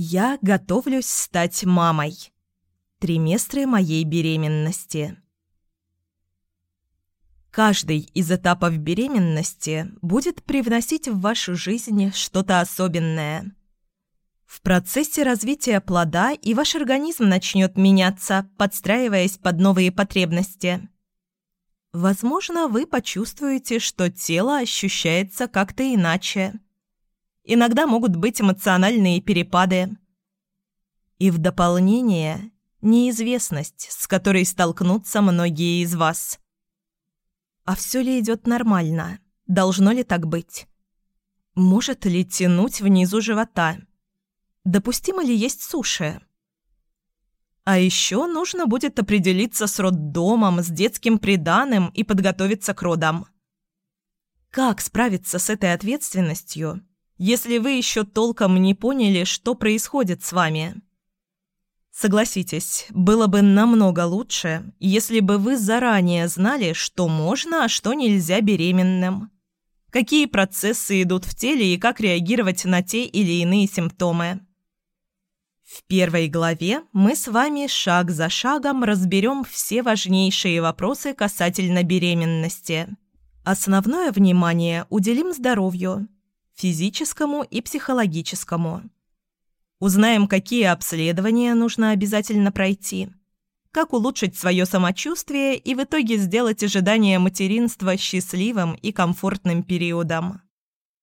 Я готовлюсь стать мамой. Триместры моей беременности. Каждый из этапов беременности будет привносить в вашу жизнь что-то особенное. В процессе развития плода и ваш организм начнет меняться, подстраиваясь под новые потребности. Возможно, вы почувствуете, что тело ощущается как-то иначе. Иногда могут быть эмоциональные перепады. И в дополнение – неизвестность, с которой столкнутся многие из вас – а все ли идет нормально? Должно ли так быть? Может ли тянуть внизу живота? Допустимо ли есть суши? А еще нужно будет определиться с роддомом, с детским приданым и подготовиться к родам. Как справиться с этой ответственностью, если вы еще толком не поняли, что происходит с вами? Согласитесь, было бы намного лучше, если бы вы заранее знали, что можно, а что нельзя беременным. Какие процессы идут в теле и как реагировать на те или иные симптомы. В первой главе мы с вами шаг за шагом разберем все важнейшие вопросы касательно беременности. Основное внимание уделим здоровью – физическому и психологическому – Узнаем, какие обследования нужно обязательно пройти, как улучшить свое самочувствие и в итоге сделать ожидание материнства счастливым и комфортным периодом.